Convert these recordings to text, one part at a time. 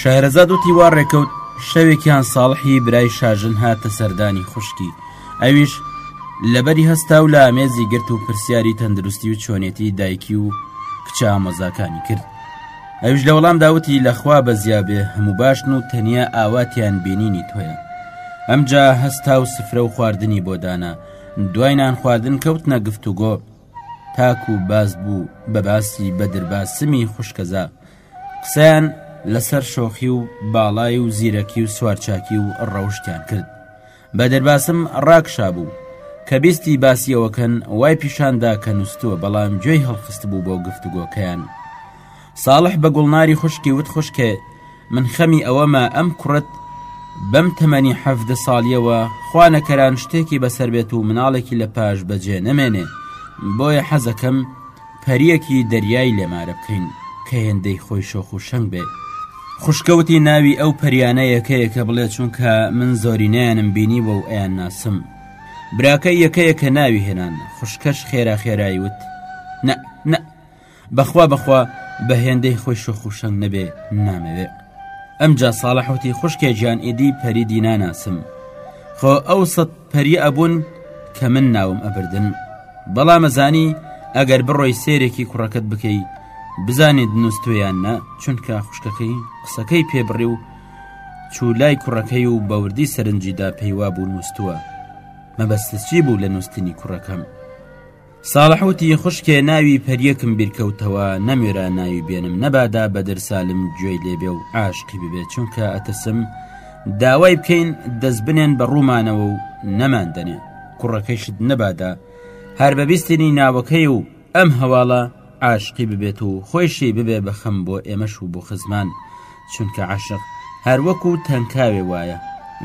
شەهرەزاد وتی وا ڕێکەوت شەوێکیان ساڵحی برای شاژن هاتە سەردانی خوشکی ئەویش لەبەری هەستا و لە ئامێزی گرت و پرسیاری تەندروستی و چۆنێتی دایکی و کچە ئامۆزاکانی کرد ئەوش لە وەڵام داوتی لەخوا بە زیابێ هەموو باشن و تەنیا ئاواتیان بینینی تۆیە ئەمجا هەستا و سفرە و خواردنی بۆ دانا دوای نان خواردن کەوتنە گفتوگۆ تاکو باس بوو بە باسی بەدرباسمی خوشکەزا قسەیان لەسەر شۆخی و باڵای و زیرەکی و سوارچاکی و ڕەوشتیان کرد بە دەرباسم ڕاکشا بوو کە بیستی باسیەوەکەن وای پیشاندا کە نووسوە بەڵام گوێی هەڵخست بوو بۆ گفتوگۆکەیان ساڵح بە گوڵناری خوشکی وت خوشکێ من خەمی ئەوەمە ئەم کوڕت بەم تەمەنی حەفدە ساڵیەوە خوانەکەران شتێکی بەسەر بێت و مناڵێکی لە پاش بەجێ نەمێنێ بۆیە حەزەکەم پەریەکی دەریای لێمارە بکەین کە هێندەی خۆی شۆخ و شەنگ بێت خوشکەوتی ناوی ئەو پەریانە یەکەیە کە بڵێ چونکە من زۆرینیانم بینی بۆ و ئەیان ناسم براکە یەکەیە کە ناوی هێنان خوشکەش خێرا خێرایی وت نە نە بەخوا بەخوا بە هێندەی خۆی شۆخ و شەنگ نەبێ نامەوێ ئەمجا ساڵح وتی خوشکێ گیان ئیدی پەریدی ناناسم خۆ ئەو سەد پەری ئەبوون کە من ناوم ئەبردن بەڵام ئەزانی ئەگەر بڕۆی سێرێکی کوڕەکەت بکەی بزانیت نووسویان نە چونکە خوشکەکەی قسەکەی پێبڕی و چوو لای کوڕەکەی و بەوردی سەرنجیدا پێیوا بوو نووسووە مەبەستچی بوو لە نووسنی کوڕەکەم ساڵح وتی، خوشکێ ناوی پەریەکم بیرکەوتەوە نەموێرا ناوی بێنم نەبادا بەدر سالم گوێی لێ بێ و عاشقی ببێ چونکە ئەترسم داوای بکەین دەست بنێن بە ڕوومانەوە و نەماندەنێ کوڕەکەیشت نەبادا هەر بە بیستنی ناوەکەی و ئەم هەواڵە عاشقی ببێت و خۆیشی ببێ بە خەم بۆ ئێمەش و بۆ خزمان چونکە عاشق هەروەکو تەنکاوێ وایە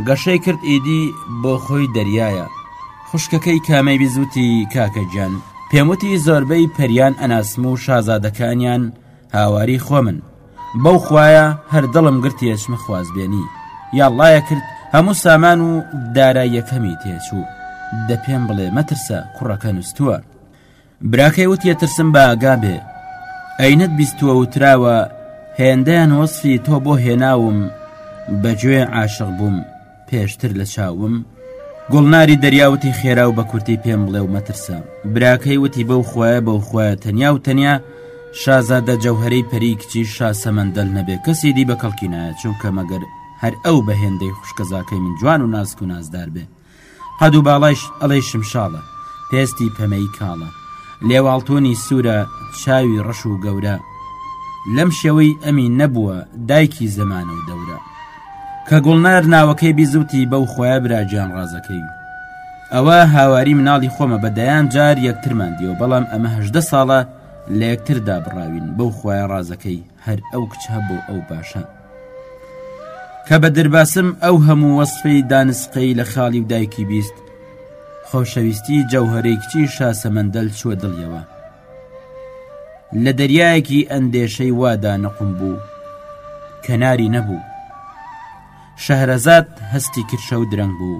گەشەی کرد ئیدی بۆ خۆی دەریایە خوشکەکەی کامەی بزوتی کاکە گیان پێموتی زۆربەی پەریان ئەناسم و شازادەکانیان هاواری خۆ من بەو خویە هەر دڵم گرتی ئەچمە خوازبێنی یاڵایە کرد هەموو سامان و دارا یەکەمی تێچوو دە پێم بڵێ مەترسە کوڕەکە نووسووە براکەی وتیە ترسم بە ئاگا بێ ئەی نەت بیستوە وتراوە هێندەیان وەسفی تۆ بۆ هێناوم بە گوێ عاشق بووم پێشتر لە چاوم گوڵناری دەریاوتی خێرا و بە کورتی پێم بڵێ و مەترسە براکەی وتی بەو خویە بەو خویە تەنیا و تەنیا شازادە جەوهرەی پەری کچی شاسەمەندەل نەبێ کەسی دی بە کەڵکی نایە چونکە مەگەر هەر ئەو بە هێندەی خوشکەزاکەی من جوان و ناسک و نازدار بێ قەد و باڵایش ئەڵێی شمشاڵە، پێستی پەمەیی کاڵە، لێواڵتوونی سوورە، چاوی ڕەش و گەورە. لەم شێوەی ئەمی نەبووە دایکی زەمانە و دەورە. کە گوڵنار ناوەکەی بیزوتی بەو خۆیە برا گیانڕازەکەی. ئەوە هاواری مناڵی خۆمە بە دەیان جار یەکترمان دیوە بەڵام ئەمە هەژدە ساڵە لە یەکتر دابڕاوین بەو خۆیە ڕازەکەی هەر ئەو کچە بۆ ئەو باشە. کە بە دەرباسم ئەو هەموو وەسفی دانسقەی لە خاڵی و دایکی بیست خۆشەویستی جەوهرەی کچی شاسەمەندەل چووە دڵیەوە لە دەریایەکی ئەندێشەی وادا نقم بوو کەناری نەبوو شەهرەزاد هەستی کرشە و درەنگ بوو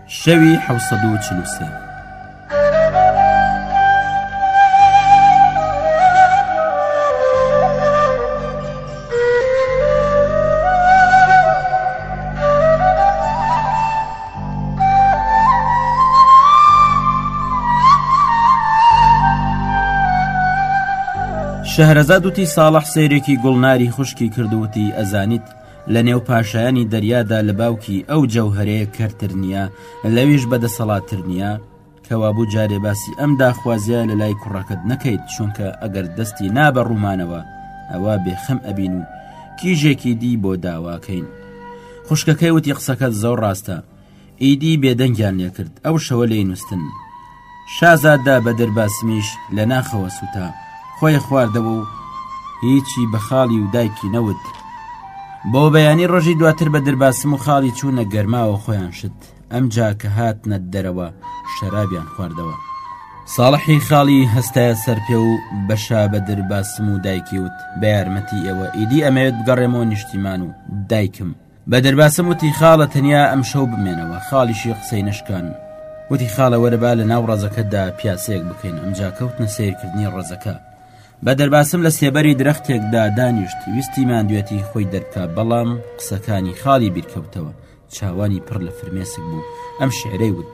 شەوی حەوت سەد و چل و سێ. شەهرەزاد وتی ساڵح سەیرێکی گوڵناری خوشکی کرد و وتی ئەزانیت لە نێو پاشایانی دەریادا لە باوکی ئەو جەوهرەیە کەرتر نییە لەویش بەدەسەڵاتتر نییە کەوابوو جارێ باسی ئەم داخوازیە لە لای کوڕەکەت نەکەیت چونکە ئەگەر دەستی نابە ڕوومانەوە ئەوە بێخەم ئەبین و کیژێکی دی بۆ داواکەین خوشکەکەی وتی قسەکەت زۆر ڕاستە ئیدی بێدەنگیان لێکرد ئەو شەوە لێی نووستن شازادە بە دەرباسمیش لە ناخەوە سووتا خۆی خواردەوە و هیچی بە خاڵی و دایکی نەوت بۆ بەیانی ڕۆژی دواتر بە دەرباسم و خاڵی چوونە گەرماوە خۆیان شت ئەم جاکە هاتنە دەرەوە شەرابیان خواردەوە ساڵحی خاڵی هەستایە سەر پێ و بەشا بە دەرباسم و دایکی وت بە یارمەتی ئێوە ئیدی ئەمەوێت بگەڕێمەوە نیشتیمان و دایکم بە دەرباسم وتی خاڵە تەنیا ئەم شەو بمێنەوە خاڵیشی قسەی نەشکان وتی خاڵە وەرەبا لە ناو ڕزەکەتدا پیاسەیەک بکەین ئەمجا کەوتنە سیرکردنی ڕزەکە بە دەرباسم لە سێبەری درەختێکدا دانیشت ویستی مادوێتی خۆی دەرکا بەڵام قسەکانی خاڵی بیرکەوتەوە چاوانی پڕ لە فرمێسک بوو ئەم شعرەی وت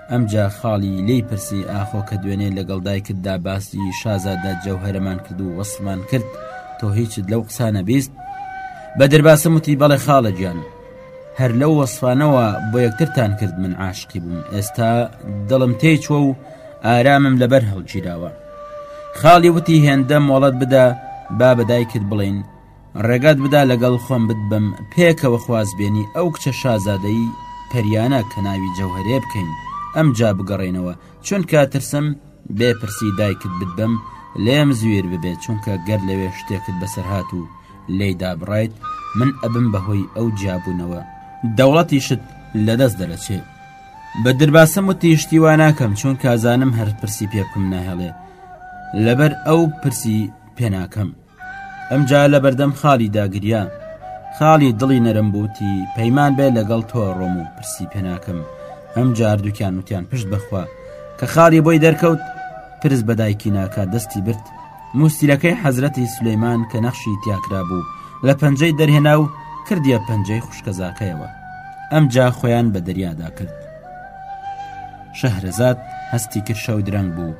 ئەمجا خاڵی لێی پرسی ئاخۆ کە دوێنێ لەگەڵ دایکتدا باسی شازادە جەوهەرەمان کرد و وەسفمان کرد تۆ هیچت لەو قسانە بیست بە دەرباسم وتی بەڵێ خاڵە گیان هەر لەو وەسفانەوە بۆ یەکترتان کرد من عاشقی بووم ئێستا دڵم تێی چوە و ئارامم لەبەر هەڵگیراوە خاڵی وتی هێندە مۆڵەت بدە با بەدایکت بڵین ڕێگات بدا لەگەڵ خۆم بتبەم پێکەوە خوازبێنی ئەو کچە شازادەی پەریانە کە ناوی جەوهرێ بکەین ئەم جا بگەڕێنەوە چونکە ترسم بێپرسی دایکت بتبەم لێم زویر ببێت چونکە گەر لەوێ شتێکت بەسەرهات و لێدا بڕیت من ئەبم بەهۆی ئەو جیابوونەوە دەوڵەتیشت لەدەست دەرەچێ بە درباسم و تیشتی وا ناکەم چون کازانم هەر پرسی پێ بکەم ناهێڵێ لەبەر ئەو پرسی پێناکەم ئەمجا لە بەردەم خالی داگریا خاڵی دڵی نەرم بووتی پەیمان بێ لەگەڵ تۆ ڕۆم و پرسی پێناکەم ئەم جاردووکیان وتیان پشت بخوا کە خاڵی بۆی دەرکەوت پرس بەدایکی ناکات دەستی برد موستیرەکەی حەزرەتی سلەیمان کە نەخشی تیاکرا بوو لە پەنجەی دەرهێنا و کردیە پەنجەی خوشکەزاکەیەوە ئەم جا خۆیان بە دەریادا کرد شەهرەزاد هەستی کرشە و درەنگ بوو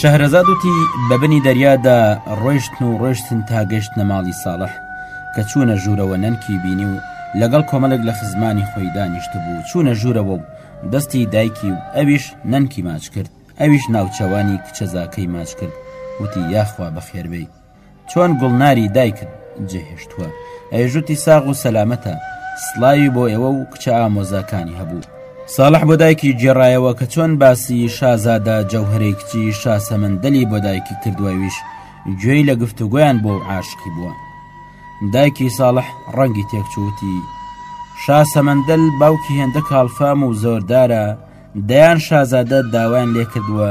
شەهرەزاد وتی بە بنی دەریادا ڕۆیشتن و ڕۆشتن تا گەشت نەماڵی ساڵح کە چوونە ژوورەوە نەنکی بینی و لەگەڵ کۆمەڵێک لە خزمانی خۆی دانیشتبوو چوونە ژوورەوە و دەستی دایکی و ئەویش نەنکی ماچ کرد ئەویش ناوچەوانی کچەزاکەی ماچ کرد وتی یاخوا بەخێربێی چۆن گوڵناری دایکت جێهێشتووە ئەیژوتی ساغ و سەلامەتە سڵاوی بۆ ئێوە و کچە ئامۆزاکانی هەبوو ساڵح بۆ دایکی گێڕایەوە کە چۆن باسی شازادە جەوهرەی کچی شاسەمەندەلی بۆ دایکی کردووەویش گوێی لە گفتوگۆیان بۆ و عاشقی بووە دایکی ساڵح ڕەنگی تێکچوو وتی، شا سەمەندەل باوکی هێندە کاڵفام و زۆردارە، دەیان شازادە داوایان لێ کردووە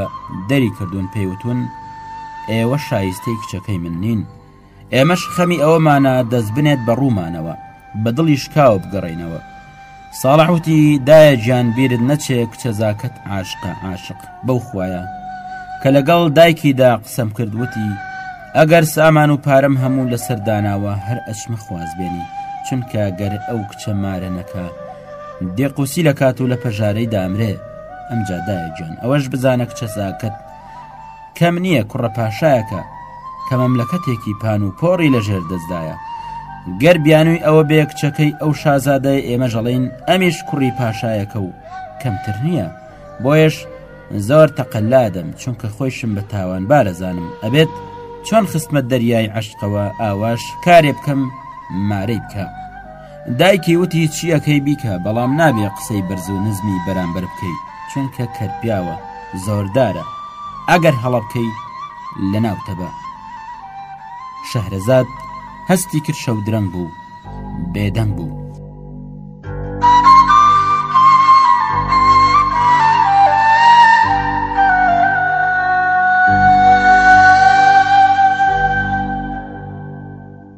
دەری کردوون پێی وتون، ئێوە شایستەی کچەکەی من نین. ئێمەش خەمی ئەوەمانە دەستبنێت بە ڕوومانەوە، بە دڵی شکاوە بگەڕێینەوە. ساڵح وتی دایە گیان بیرت نەچێ کچە زاکەت عاشقە عاشق بەو خویە کە لەگەڵ دایکیدا قسەم کرد وتی ئەگەر سامان و پارەم هەموو لەسەر داناوە هەر ئەچمە خواز بێنی چونکە گەر ئەو کچە مارە نەکە دێقوسی لە کات و لە پەژارەی دامرێ ئەمجا دایە گیان ئەوەش بزانە کچە زاکەت کەم نییە کوڕە پاشایەکە کە مەملەکەتێکی پان و پۆڕی لە ژێر دەستدایە گەر بیانووی ئەوە بێ کچەکەی ئەو شازادای ئێمە ژەڵین ئەمیش کوڕی پاشایەکە و کەمتر نییە بۆیش زۆر تەقللادەم چونکە خۆیشم بە تاوان بارەزانم ئەبێت چۆن خستمە دەریای عشقەوە ئاواش کارێ بکەم مارەی بکە. دایکی وتی چیەکەی بیکە بەڵام نابێ قسەی بەرز و نزمی بەرامبەر بکەیت چونکە کەرپیاوە زۆردارە ئەگەر هەڵە بکەی لە ناوتەبە شەهرەزاد هەستی کرد شەو درەنگ بوو بێدەنگ بوو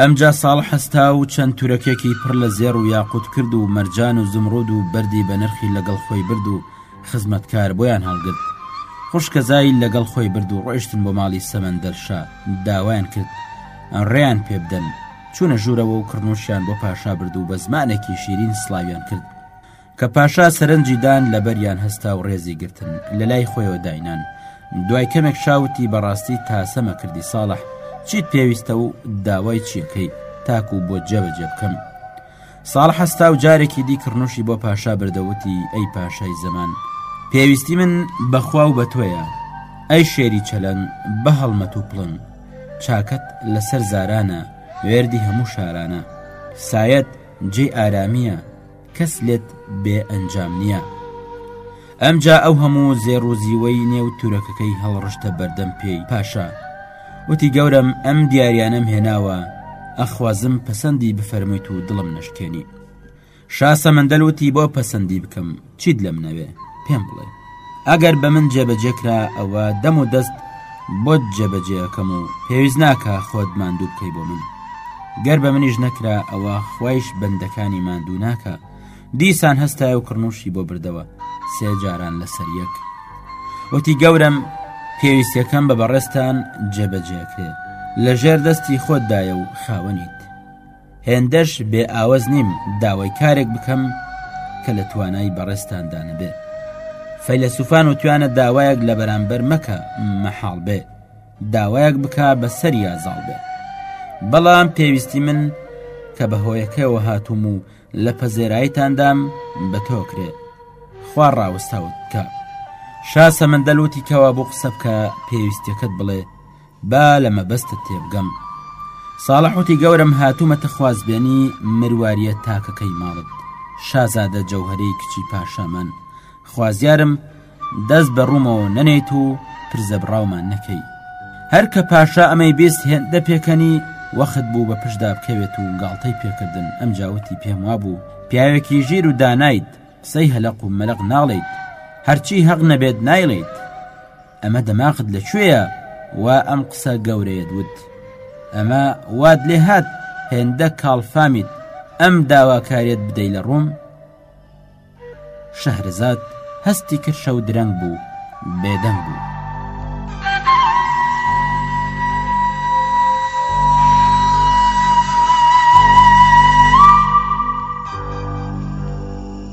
ئەمجا ساڵح هەستا و چەند تورەکێکی پڕ لە زێڕ و یاقوت کرد و مەرجان و زمڕود و بەردی بە نرخی لەگەڵ خۆی برد و خزمەتکار بۆیان هەڵگرت خوشکە زایل لەگەڵ خۆی برد و ڕۆیشتن بۆ ماڵی سەمەندەر شا داوایان کرد ڕێیان پێ بدەن چوونە ژوورەوە و کڕنوشیان بۆ پاشا برد و بە زمانێکی شیرین سڵاویان کرد کە پاشا سەرنجی دان لەبەریان هەستا و ڕێزی گرتن لە لای خۆیەوە داینان دوای کەمێک شاوتی بەڕاستی تاسەمە کردی ساڵح چیت پێویستە و داوای چیەکەی تاکو و بۆ جێبەجێ بکەم ساڵ حەستا و جارێکی دی کڕنوشی بۆ پاشا بردەوتی ئەی پاشای زەمان پێویستی من بەخوا و بە تۆیە ئەی شێری چەلەنگ بە هەڵمەت و پڵنگ چاکەت لەسەر زارانە وێردی هەموو شارانە سایەت جێ ئارامیە کەس لێت بێ ئەنجام نییە. ئەمجا ئەو هەموو زێڕ و زیوەی نێو تورەکەکەی هەڵڕشتە بەردەم پێی، پاشا وتی گەورەم ئەم دیاریانەم هێناوە ئەخوازم پەسەندی بفەرمویت و دڵم نەشکێنی. شا سەمەندەل وتی بۆ پەسەندی بکەم چیت لەمنەوێ پێم بڵێ. ئەگەر بە من جێبەجێ کرا ئەوە دەم و دەست بۆت جێبەجێەکەم و پێویست ناکە خۆت ماندوو بکەی بۆ من گەر بە منیش نەکرا ئەوە خوایش بەندەکانی ماندوو ناکە دیسان هەستای و کڕنوشی بۆ بردەوە سێ جاران لەسەر یەک وتی گەورم پێویستەکەم بە بەڕێستان جێبەجێکرێت لە ژێر دەستی خۆتدایە و خاوەنیت هێندەش بێ ئاوەز نیم داوای کارێک بکەم کە لە توانای بەڕێزتاندا نەبێ فەیلەسوفان و توانە داوایەک لە بەرامبەر مەکە مەحاڵ بێ داوایەک بک بە سەر یازاڵ بێ بەڵام پێویستی من کە بە هۆیەکەوە هاتووم و لە پەزێرایتاندام بە تۆکرێ خوا ڕاوەستاوت بکە شاسە من دەلوتی کەوا بۆ قسە بکە پێویستەکەت بڵێ با لە مەبەستت تێبگەم. ساڵح وتی گەورەم هاتوومەتە خوازبێنی مروارییە تاکەکەی ماڵت شازادە جەوهری کچی پاشامان خوازیارم دەست بە ڕوومەوە نەنێیت و پرزە بڕاومان نەکەی هەر کە پاشا ئەمەی بیست هێندە پێکەنی وەخت بوو بە پشدا بکەوێت و گاڵتەی پێکردن ئەم جاوتی پێم وابوو پیاوێکی ژیر و دانایت قسەی هەلق و مەلق ناڵیت هەرچی هەق نەبێت نایڵیت ئەمە دەماغت لە کوێیە وا ئەم قسە گەورەیەت وت ئەمە واد لێ هات هێندە کاڵفامیت ئەم داواکارێت بدەی لە ڕووم شەهرزاد هەستی کرشە و درەنگ بوو بێدەنگ بوو.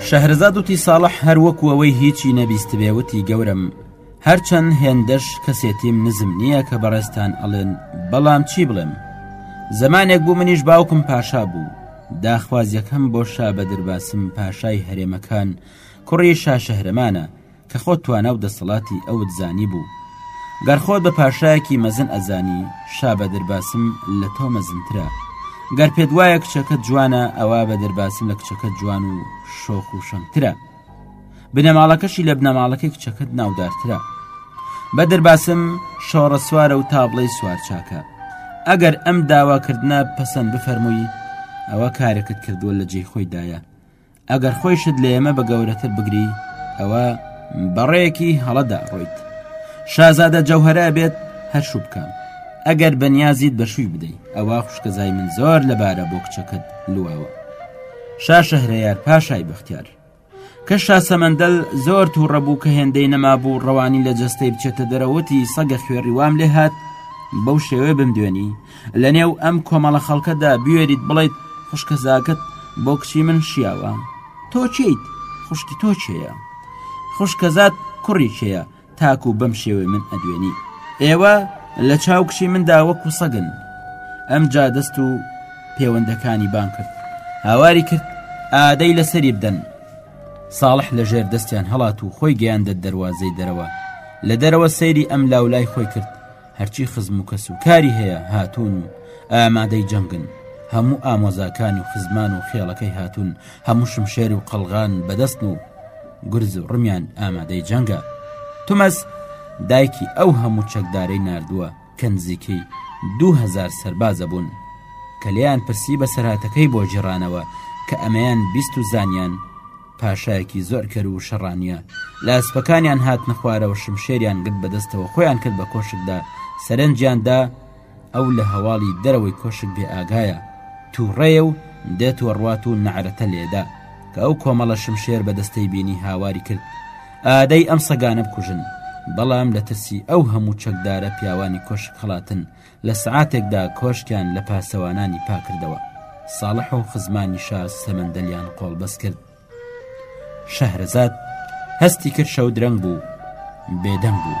شەهرەزاد وتی ساڵح هەر وەکو ئەوەی هیچی نەبیستبێ وتی گەورەم هەرچەند هێندەش کەسێتیم نزم نییە کە بەڕێزتان ئەڵێن بەڵام چی بڵێم زەمانێک بوو منیش باوکم پاشا بوو داخوازیەکەم بۆ شا بەدرباسم پاشای هەرێمەکان کوڕی شاشەهرەمانە کە خۆت توانا و دەسەڵاتی ئەوت زانیبوو گەر خۆت بە پاشایەکی مەزن ئەزانی شا بە دەرباسم لە تۆ مەزنترە گەر پێت وایە کچەکە جوانە ئەوە بە دەرباسم لە کچەکە جوان و شۆخ و شەنگترە بنەماڵەکەشی لە بنەماڵەکەی کچەکەت ناودارترە بە دەرباسم شۆڕە سوارە و تابڵی سوارچاکە ئەگەر ئەم داواکردە پەسەند بفەرمووی ئەوە کارێکت کردووە لە جێ خۆیدایە ئەگەر خۆیشت لە ئێمە بە گەورەتر بگری ئەوە بەڕێکی هەڵەدا ڕۆیت شازادە جەوهرە بێت هەرشوو بکەم ئەگەر بەنیازیت بەشووی بدەیت ئەوە خوشکەزای من زۆر لەبارە بۆ کچەکەت لواوە شا شەهرەیار پاشای بەختیار کە شاسەمەندەل زۆر تووڕە بوو کە هێندەی نەمابوو ڕەوانی لە جەستەی بچێتە دەرەوەتی سەگە خوێڕی وام لێ هات بەو شێوێ بمدوێنی لە نێو ئەم کۆمەڵە خەڵکەدا بوێریت بڵیت خوشکەزاکەت بۆ کچی من شیاوە تۆ چیت خوشکی تۆ چێە خوشکەزات کوڕی چێە تاکو بەم شێوەی من ئەدوێنی ئێوە لە چاو کچی مندا وەکو سەگن ئەم جا دەست و پەیوەندەکانی بان کرد هاواری کرد ئادەی لەسەری بدەن ساڵح لە ژێر دەستیان هەڵات و خۆی گەیاندە دەواازەی دەرەوە لە دەرەوە سەیری ئەم لاولای خۆی کرد هەرچی خزم و کەس و کاری هەیە هاتوون و ئامادەی جەنگن هەموو ئامۆزاکان و خزمان و خێڵەکەی هاتوون هەموو شمشێر و قەلغان بەدەستن و گرز و ڕمیان ئامادەی جەنگە تومەس دایکی ئەو هەموو چەکدارەی نردووە کە نزیکەی دوهزار سەربازە بوون کە لێیان پرسی بە سەراتەکەی بۆ جێڕانەوە کە ئەمەیان بیست و زانیان پاشایەکی زۆر کەر و شەڕانە لە ئەسپەکانیان هاتنە خوارەوە شمشێریان گرت بەدەستەوە خۆیان کرد بە کۆشکدا سەرنجیاندا ئەو لە هەواڵی دەرەوەی کۆشک بێ ئاگایە تووڕەیە و دێت و ڕوات و نەعرەتە لێدا کە ئەو کۆمەڵە شمشێر بە دەستەی بینی هاواری کرد ئادەی ئەم سەگانە بکوژن بەڵام لە ترسی ئەو هەموو چەکدارە پیاوانی کۆشک خڵاتن لە سەعاتێکدا کۆشکیان لە پاسەوانانی پاکردەوە ساڵح و خزمانی شا سەمەندەلیان قۆڵبەست کرد شەهرەزاد هەستی کرد شەو درەنگ بوو بێدەنگ بوو.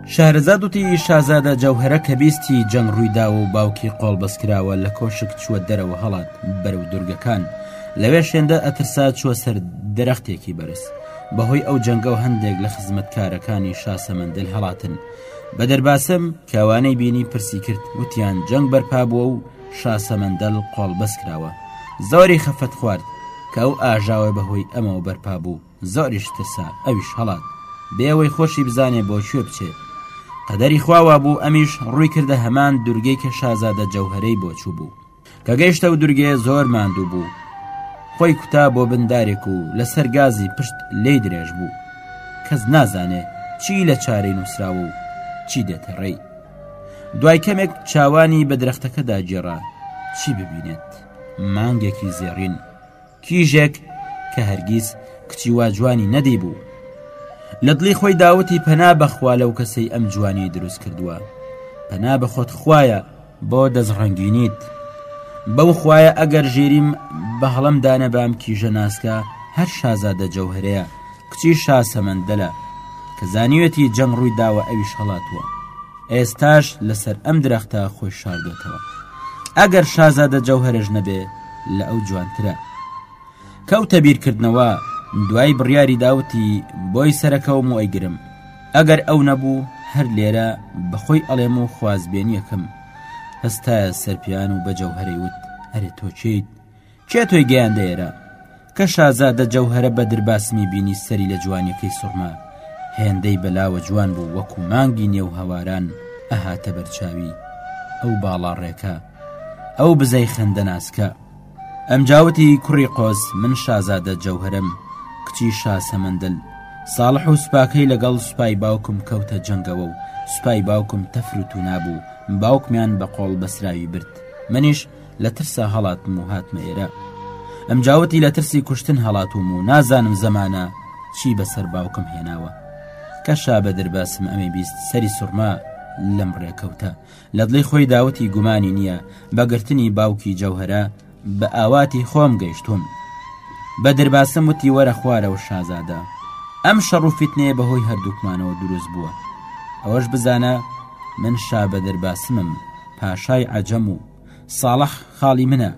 شارەزاد وتی، شازادە جەوهەرە کە بیستی جەنگ ڕوویداوە و باوکی قۆڵبەست کراوە لە کۆشک چووە دەرەوە هەڵات بەرەو دوورگەکان، لەوێش هێندە ئەترسا چووە سەر درەختێکی بەرز. بەهۆی ئەو جەنگەوە هەندێک لە خزمەتکارەکانی شا سەمەندل هەڵاتن. بە دەرباسم کە ئەوانەی بینی پرسی کرد، وتیان جەنگ بەرپا بووە و شا سەمەندەل قۆڵبەست کراوە. زۆری خەفەت خوارد کە ئەو ئاژاوە بەهۆی ئەمەوە بەرپا بوو. زۆریش ترسا ئەویش هەڵات بێ ئەوەی خۆشی بزانێ بۆ کوێ بچێ قەدەری خواوا بوو ئەمیش ڕووی کردە هەمان دورگەی کە شازادە جەوهرەی بۆچوو بوو کە گەیشتە و دورگێ زۆر ماندوو بوو خۆی کوتا بۆ بندارێک و لەسەر گازی پشت لی درێژ بوو کەس نازانێ چی لە چارەی نووسراوە و چی دێتە ڕێی دوای کەمێک چاوانی بە درەختەکەدا گێڕا چی ببینێت مانگێکی زێڕین کیژێک کە هەرگیز کچی وا جوانی نەدیبوو لە دڵی خۆی داوتی پەنا بەخوا لەو کەسەی ئەم جوانی دروست کردووە پەنا بە خۆت خوایە بۆ دەستڕەنگینیت بەو خوایە ئەگەر ژێریم بە هەڵم دانەبام کیژە ناسکە هەر شازادە جەوهرەیە کچی شا سەمەندەلە کە زانیوێتی جەنگ ڕووی داوە ئەویش هەڵاتووە ئێستاش لەسەر ئەم درەختە خۆی شاردۆتەوە ئەگەر شازادە جەوهرەش نەبێ لە ئەو جوانترە کەوتە بیرکردنەوە دوای بڕیاری داوتی بۆی سەرەکەوم و ئەیگرم ئەگەر ئەو نەبوو هەر لێرە بەخۆی ئەڵێم و خوازبێنیەکەم هەستایە سەرپیان و بە جەوهەرەی وت ئەرێ تۆچیت کێ تۆی گەیاندە ئێرە کە شازادە جەوهەرە بەدر باسمی بینی سەری لە جوانیەکەی سوڕما هێندەی بەلاوە جوان بوو وەکو مانگی نێو هەواران ئەهاتە بەرچاوی ئەو باڵا ڕێکە ئەو بزەی خەندە ناسکە ئەم جاوتی کوڕی قۆز من شازادە جەوهرم کچی شاسەمەندل ساڵح و سوپاکەی لەگەڵ سوپای باوکم کەوتە جەنگەوە و سوپای باوکم تەفروتو نابوو باوکمیان بە قۆڵ بەسراوی برد منیش لە ترسا هەڵاتم و هاتمە ئێرە ئەم جاوتی لە ترسی کوشتن هەڵاتوم و نازانم زەمانە چی بەسەر باوکم هێناوە کە شا بە دەرباسم ئەمەی بیست سەری سوورما لەم ڕێکەوتە لە دڵی خۆی داوتی گومانی نییە بەگرتنی باوکی جەوهرە بە ئاواتی خۆم گەیشتوم بە دەرباسم وتی وەرە خوارەوە شازادە ئەم شەڕ و فیتنەیە بەهۆی هەردووکمانەوە دروست بووە ئەوەش بزانە من شا بە دەرباسمم پاشای عجەم و ساڵح خاڵی منە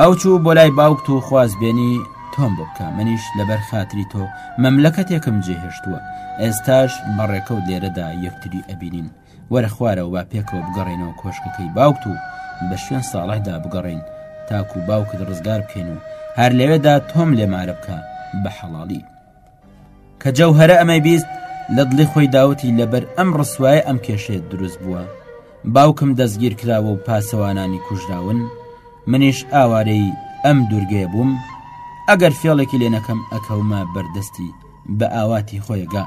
ئەو چوو بۆ لای باوکت و خواز بێنی تۆم بۆ بکە منیش لەبەر خاتری تۆ مەملەکەتێکم جێهێشتووە ئێستاش بەڕێکەوت لێرەدا یەکتری ئەبینین وەرە خوارەوە با پێکەوە بگەڕێنەوە کۆشکەکەی باوکت و بە شوێن ساڵحدا بگەڕین تاکو باوکت ڕزگار بکەین و هەر لەوێدا تۆم لێمارە بکە بە حەڵاڵی کە جەوهەرە ئەمەی بیست لە دڵی خۆی داوتی لەبەر ئەم ڕسوایە ئەم کێشێت دروست بووە باوکم دەستگیر کراوە و پاسەوانانی کوژراون منیش ئاوارەی ئەم دوورگەیە بووم ئەگەر فێڵێکی لێ نەکەم ئەکەومە بەردەستی بە ئاواتی خۆیگا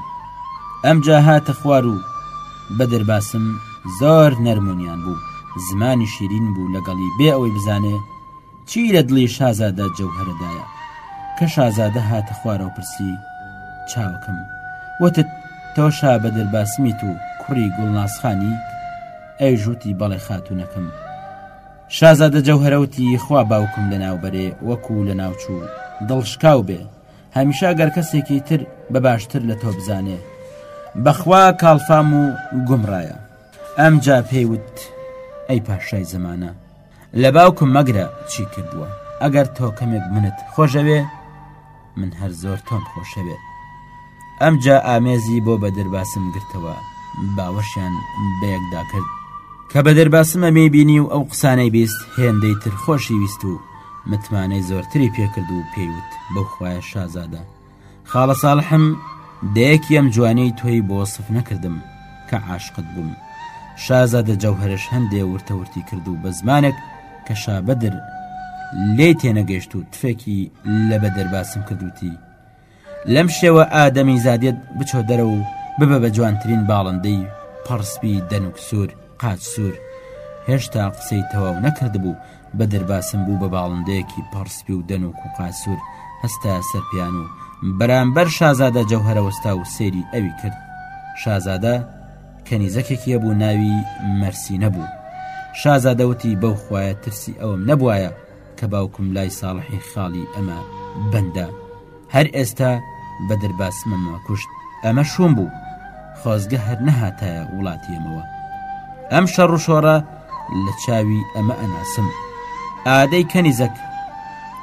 ئەمجا هاتە خوار و بە دەرباسم زۆر نەرمونیان بوو زمانی شیرین بوو لەگەڵی بێ ئەوەی بزانێ چی لە دڵی شازادە جەوهەرەدایە کە شازادە هاتە خوارەوە پرسی چاوەکەم وتت تۆ شا بە دەرباسمیت و کوڕی گوڵناسخانی ئەی ژووتی بەڵێ خاتونەکەم شازادە جەوهرەوتی خوا باوکم لە ناوبەرێ وەکو لە ناوچوو دڵشکاو بێ هەمیشە گەر کەسێکی تر بە باشتر لە تۆ بزانێ بەخوا کاڵفام و گومڕایە ئەمجا پێیوت ئەی پاشای زەمانە لە باوکم مەگرە چی کردووە ئەگەر تۆ کەمێک منت خۆشەوێ من هەر زۆر تۆم خۆشەوێ ئەمجا ئامێزی بۆ بە دەرباسم گرتەوە باوەشیان بەیەکدا کرد کە بە دەرباسمە مێبینی و ئەو قسانەی بیست هێندەی تر خۆشی ویست و متمانەی زۆرتری پێکرد و پێیوت بەو خوایە شازادە خاڵە ساڵحم دەیەکی ئەم جوانیەی تۆی بۆ سف نەکردم کە عاشقت بووم شازادە جەوهرش هەندێ ورتە ورتی کرد و بە زمانێک کە شابدر لێ تێنەگەشت و تفێکی لە بە دەرباسم کردوتی لەم شێوە ئادەمی زادێت بچۆ دەرە و ببە بە جوانترین باڵندەی پڕسپی دەنوک سوور قاچ سوور هێشتا قسەی تەواو نەکردبوو بەدر باسم بوو بە باڵندەیەکی پەڕسپی و دەن و کوقاسوور هەستا سەرپیان و بەرامبەر شازادە جەوهرەوەستا و سەیری ئەوی کرد شازادە کەنیزەکێکیە بوو ناوی مەرسی نەبوو شازادەوتی بەو خویە ترسی ئەوم نەبواە کە باوکم لای ساڵحی خاڵی ئەمە بەندە هەر ئێستا بەدر باسمم کوشت ئەمە شوم بوو خۆزگە هەر نەهاتایە وڵاتی ئەمەوە ئەم شەڕ و شۆڕە لە چاوی ئەمە ئەناسم ئادەی کەنیزەک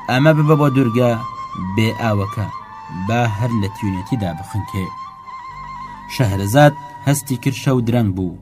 ئەمە ببە بۆ دورگە بێ ئاوەکە با هەر لە تیونێتیدا بخنکێ شەهرەزاد هەستی کرشە و درەنگ بوو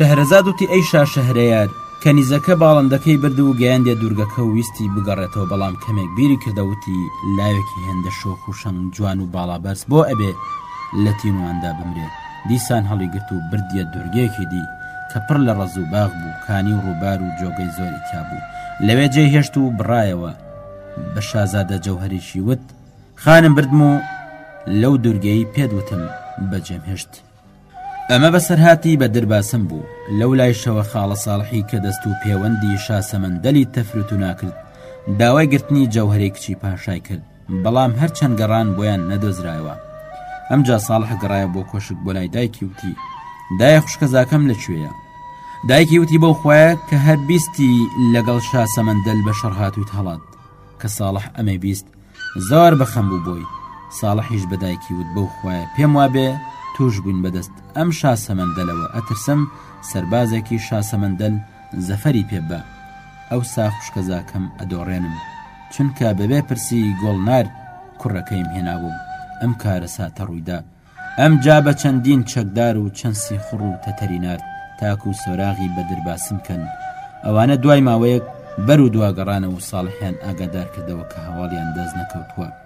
شەهرەزاد وتی ئەی شا شەهرەیار کەنیزەکە باڵندەکەی برد و گەیاندێ دوورگەکە و ویستی بگەڕێتەوە بەڵام کەمێک بیری کردەوتی لاوێکی هێندە شۆخ و شەنگ جوان و باڵابەرز بۆ ئەبێ لە تینواندا بمرێت دیسان هەڵیگرت و بردیە دوورگەیەکی دی کە پڕ لە ڕەز و باغ بوو کانی و ڕووبار و جۆگەی زۆری تیا بوو لەوێ جێ هێشت و بڕایەوە بە شازادە جەوهریشی وت خانم بردم و لەو دوورگەی پێت وتم بەجێم هێشت ئەمە بەسەرهاتی بە دەرباسم بوو لەو لایشەوە خاڵە ساڵحی کە دەست و پێوەندی شاسەمەندەلی تەفروتو ناکرد داوای گرتنی جەوهری کچی پاشای کرد بەڵام هەرچەند گەڕان بۆیان نەدۆزرایەوە ئەمجا ساڵح گەڕایە بۆ کۆشک بۆ لای دایکی وتی دایە خوشکەزاکەم لەکوێیە دایکی وتی بەو خویە کە هەر بیستی لەگەڵ شا سەمەندەل بە شەڕ هاتوویت هەڵات کە ساڵح ئەمە بیست زۆر بەخەم بوو بۆی ساڵحیش بە دایکی وت بەو خویە پێم وابێ توش بووین بەدەست ئەم شا سەمەندەلەوە ئەترسم سەربازێکی شا سەمەندەل زەفەری پێ ببە ئەوسا خوشکەزاکەم ئەدۆڕێنم چونکە بەبێ پرسی گۆڵنار کوڕەکەیم هێنابووم ئەم کارە ساتە ڕوویدا ئەم جا بە چەندین چەکدار و چەند سیخڕ و تەتەری نرد تاکو و سۆراغی بەدرباسم کەن ئەوانە دوای ماوەیەک بەر و دواگەڕانە و ساڵحیان ئاگادار کردەوە کە هەواڵیان دەست نەکەوتووە